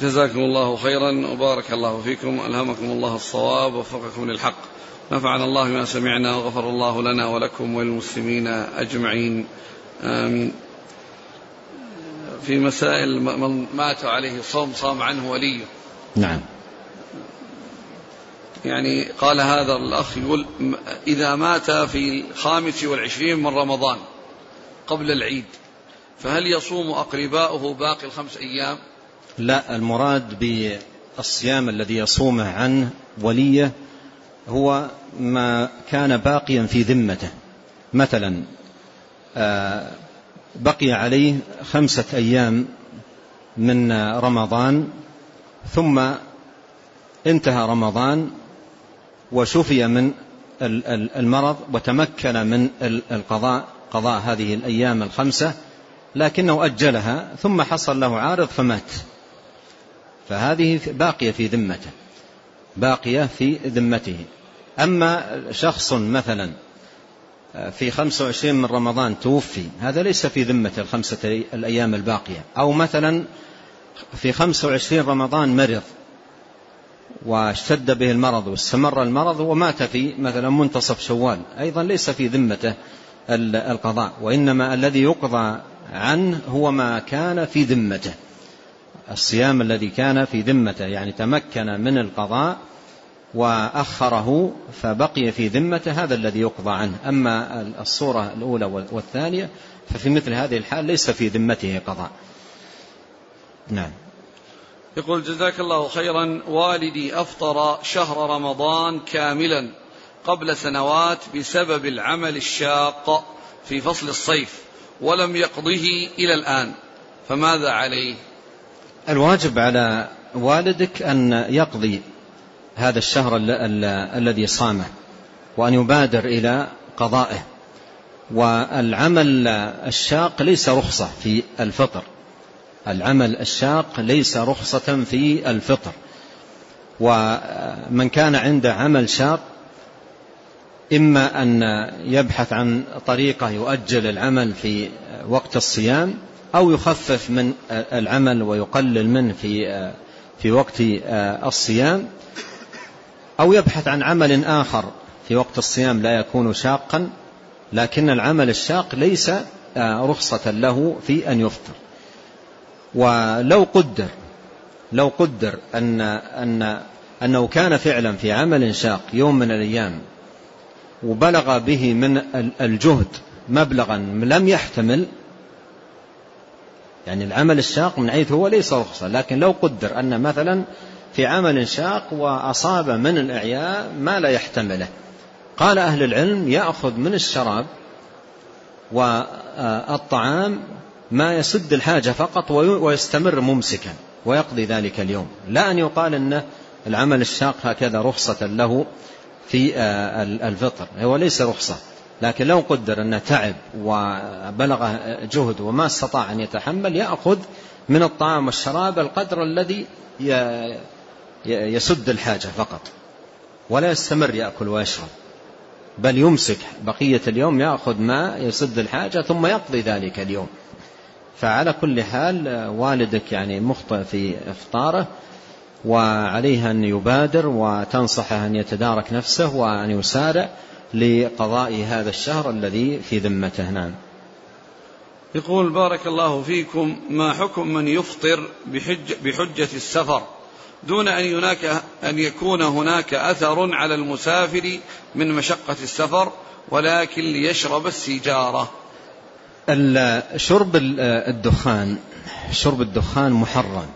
جزاكم الله خيرا وبارك الله فيكم. ألهمكم الله الصواب ووفقكم للحق. نفعنا الله ما سمعنا وغفر الله لنا ولكم وللمسلمين أجمعين. آمين. في مسائل من مات عليه صوم صام عنه وليه. نعم. يعني قال هذا الأخ يقول إذا مات في الخامس والعشرين من رمضان قبل العيد فهل يصوم أقرباؤه باقي الخمس أيام؟ لا المراد بالصيام الذي يصومه عنه وليه هو ما كان باقيا في ذمته. مثلا آه، بقي عليه خمسة أيام من رمضان ثم انتهى رمضان وشفي من المرض وتمكن من القضاء قضاء هذه الأيام الخمسة لكنه أجلها ثم حصل له عارض فمات. فهذه باقية في ذمته. باقية في ذمته. أما شخص مثلا في 25 من رمضان توفي هذا ليس في ذمة الخمسة الأيام الباقية. أو مثلا في 25 رمضان مرض واشتد به المرض واستمر المرض ومات في مثلا منتصف شوال. أيضا ليس في ذمته القضاء وإنما الذي يقضى عنه هو ما كان في ذمته. الصيام الذي كان في ذمته يعني تمكن من القضاء وأخره فبقي في ذمته هذا الذي يقضى عنه. أما الصورة الأولى والثانية ففي مثل هذه الحال ليس في ذمته قضاء. نعم. يقول جزاك الله خيرا والدي أفطر شهر رمضان كاملا قبل سنوات بسبب العمل الشاق في فصل الصيف ولم يقضه إلى الآن فماذا عليه؟ الواجب على والدك أن يقضي هذا الشهر الذي صامه وأن يبادر إلى قضائه. والعمل الشاق ليس رخصة في الفطر. العمل الشاق ليس رخصة في الفطر. ومن كان عنده عمل شاق إما أن يبحث عن طريقة يؤجل العمل في وقت الصيام أو يخفف من العمل ويقلل منه في في وقت الصيام أو يبحث عن عمل آخر في وقت الصيام لا يكون شاقا لكن العمل الشاق ليس رخصة له في أن يفطر. ولو قدر لو قدر أن أن أنه كان فعلا في عمل شاق يوم من الأيام وبلغ به من الجهد مبلغا لم يحتمل يعني العمل الشاق من حيث هو ليس رخصة لكن لو قدر أن مثلا في عمل شاق وأصاب من الإعياء ما لا يحتمله قال أهل العلم يأخذ من الشراب والطعام ما يسد الحاجة فقط ويستمر ممسكا ويقضي ذلك اليوم. لا أن يقال أن العمل الشاق هكذا رخصة له في الفطر هو ليس رخصة. لكن لو قدر أنه تعب وبلغ جهد وما استطاع أن يتحمل يأخذ من الطعام والشراب القدر الذي يسد الحاجة فقط. ولا يستمر يأكل ويشرب بل يمسك بقية اليوم يأخذ ما يسد الحاجة ثم يقضي ذلك اليوم. فعلى كل حال والدك يعني مخطئ في إفطاره وعليه أن يبادر وتنصحه أن يتدارك نفسه وأن يسارع لقضاء هذا الشهر الذي في ذمته نعم يقول بارك الله فيكم ما حكم من يفطر بحج بحجة السفر دون أن هناك أن يكون هناك أثر على المسافر من مشقة السفر ولكن ليشرب السيجارة. شرب الدخان شرب الدخان محرم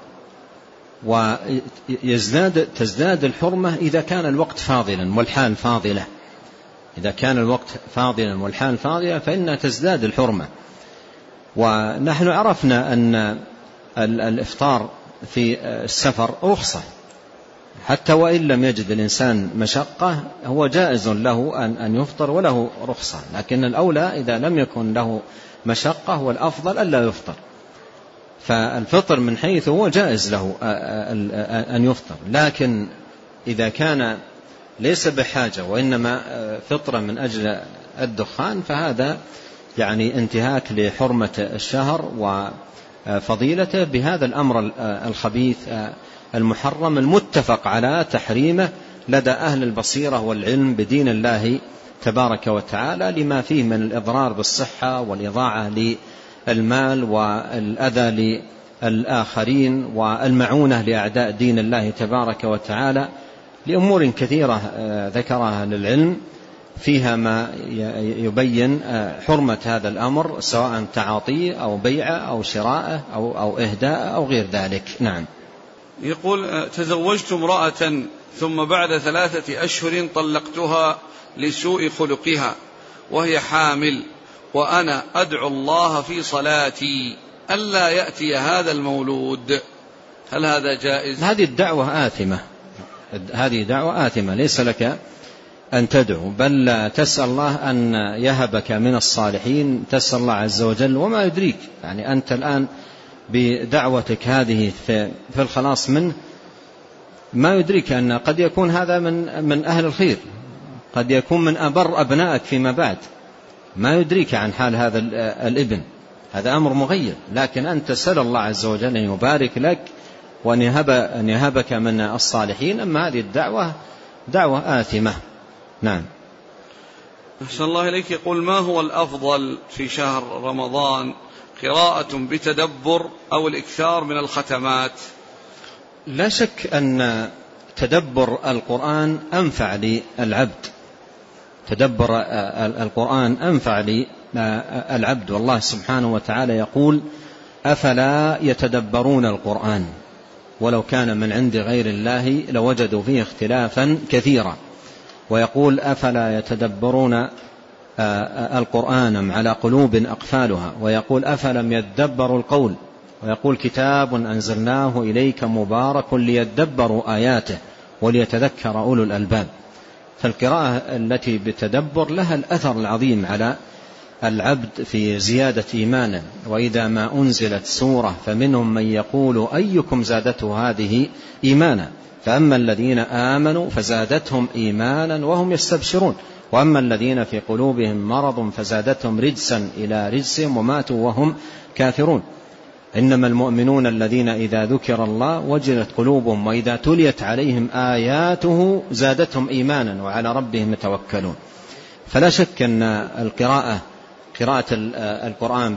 ويزداد تزداد الحرمة إذا كان الوقت فاضلا والحال فاضلة. إذا كان الوقت فاضلا والحال فاضلة فإنها تزداد الحرمة. ونحن عرفنا أن الإفطار في السفر رخصة. حتى وإن لم يجد الإنسان مشقة هو جائز له أن يفطر وله رخصة. لكن الأولى إذا لم يكن له مشقة والأفضل ألا يفطر. فالفطر من حيث هو جائز له أن يفطر. لكن إذا كان ليس بحاجة وإنما فطرة من أجل الدخان فهذا يعني انتهاك لحرمة الشهر فضيلته بهذا الأمر الخبيث المحرم المتفق على تحريمه لدى أهل البصيرة والعلم بدين الله تبارك وتعالى لما فيه من الإضرار بالصحة والإضاعة للمال والأذى للآخرين والمعونة لأعداء دين الله تبارك وتعالى. لأمور كثيرة ذكرها للعلم فيها ما يبين حرمة هذا الأمر سواء تعاطيه أو بيعه أو شراءه أو, أو إهداء أو غير ذلك. نعم. يقول تزوجت امرأة ثم بعد ثلاثة أشهر طلقتها لسوء خلقها وهي حامل وأنا أدعو الله في صلاتي ألا يأتي هذا المولود. هل هذا جائز؟ هذه الدعوة آثمة. هذه دعوة آثمة ليس لك أن تدعو بل تسأل الله أن يهبك من الصالحين تسأل الله عز وجل وما يدريك. يعني أنت الآن بدعوتك هذه في الخلاص منه ما يدريك أن قد يكون هذا من من أهل الخير قد يكون من أبر أبنائك فيما بعد. ما يدريك عن حال هذا الإبن. هذا أمر مغير لكن أنت سأل الله عز وجل أن يبارك لك وأن يهب أن يهبك من الصالحين أما هذه الدعوة دعوة آثمة. نعم. أحسن الله إليك. يقول ما هو الأفضل في شهر رمضان؟ قراءة بتدبر أو الإكثار من الختمات؟ لا شك أن تدبر القرآن أنفع للعبد. تدبر القرآن أنفع للعبد. والله سبحانه وتعالى يقول أفلا يتدبرون القرآن؟ ولو كان من عند غير الله لوجدوا فيه اختلافا كثيرا. ويقول أفلا يتدبرون القرآن أم على قلوب أقفالها؟ ويقول أفلم يدبروا القول؟ ويقول كتاب أنزلناه إليك مبارك ليدبروا آياته وليتذكر أولو الألباب. فالقراءة التي بتدبر لها الأثر العظيم على العبد في زيادة إيمانه وإذا ما أنزلت سورة فمنهم من يقول أيكم زادته هذه إيمانا؟ فأما الذين آمنوا فزادتهم إيمانا وهم يستبشرون. وأما الذين في قلوبهم مرض فزادتهم رجسا إلى رجسهم وماتوا وهم كافرون. إنما المؤمنون الذين إذا ذكر الله وجلت قلوبهم وإذا تليت عليهم آياته زادتهم إيمانا وعلى ربهم يتوكلون. فلا شك أن القراءة قراءة القرآن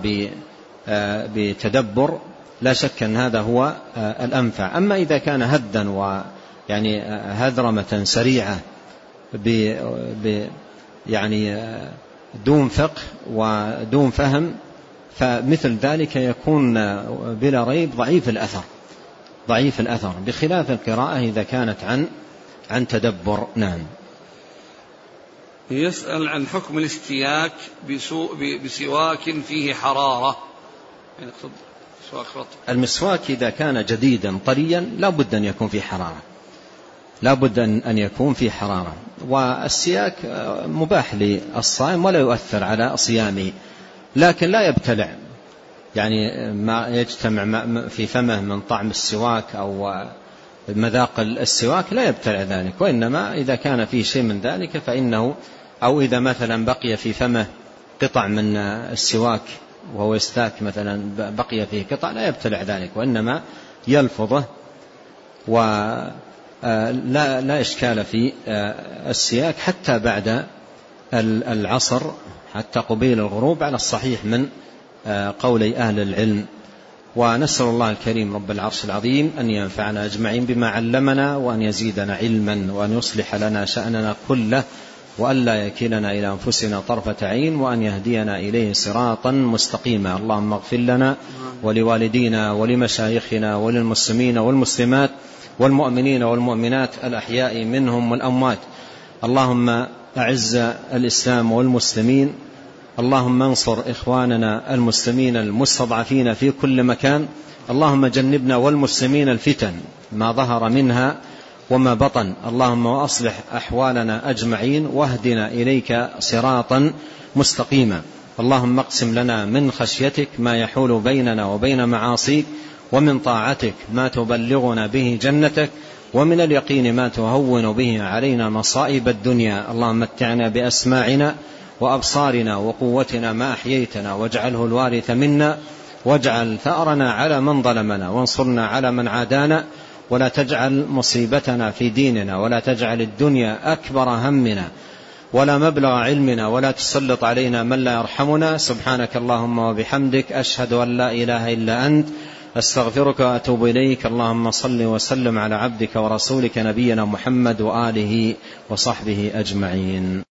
بتدبر لا شك أن هذا هو الأنفع. أما إذا كان هدا ويعني هذرمة سريعة ب يعني دون فقه ودون فهم فمثل ذلك يكون بلا ريب ضعيف الأثر. ضعيف الأثر بخلاف القراءة إذا كانت عن عن تدبر. نعم. يسأل عن حكم الاستياك بسواك فيه حرارة. يعني المسواك إذا كان جديدا طريا لا بد أن يكون فيه حرارة. لا بد أن يكون فيه حرارة. والسياك مباح للصائم ولا يؤثر على صيامه. لكن لا يبتلع. يعني ما يجتمع في فمه من طعم السواك أو مذاق السواك لا يبتلع ذلك وإنما إذا كان فيه شيء من ذلك فإنه أو إذا مثلا بقي في فمه قطع من السواك وهو يستاك مثلا بقي فيه قطع لا يبتلع ذلك وإنما يلفظه ولا لا إشكال في السياك حتى بعد العصر حتى قبيل الغروب على الصحيح من قولي أهل العلم. ونسأل الله الكريم رب العرش العظيم أن ينفعنا أجمعين بما علمنا وأن يزيدنا علما وأن يصلح لنا شأننا كله وأن لا يكلنا إلى أنفسنا طرفة عين وأن يهدينا إليه صراطا مستقيما. اللهم اغفر لنا ولوالدينا ولمشايخنا وللمسلمين والمسلمات والمؤمنين والمؤمنات الأحياء منهم والأموات. اللهم أعز الإسلام والمسلمين اللهم انصر إخواننا المسلمين المستضعفين في كل مكان. اللهم جنبنا والمسلمين الفتن ما ظهر منها وما بطن. اللهم وأصلح أحوالنا أجمعين واهدنا إليك صراطا مستقيما. اللهم اقسم لنا من خشيتك ما يحول بيننا وبين معاصيك ومن طاعتك ما تبلغنا به جنتك ومن اليقين ما تهون به علينا مصائب الدنيا. اللهم متعنا بأسماعنا وأبصارنا وقوتنا ما أحييتنا واجعله الوارث منا واجعل ثأرنا على من ظلمنا وانصرنا على من عادانا ولا تجعل مصيبتنا في ديننا ولا تجعل الدنيا أكبر همنا ولا مبلغ علمنا ولا تسلط علينا من لا يرحمنا سبحانك اللهم وبحمدك أشهد أن لا إله إلا أنت أستغفرك وأتوب إليك اللهم صل وسلم على عبدك ورسولك نبينا محمد وآله وصحبه أجمعين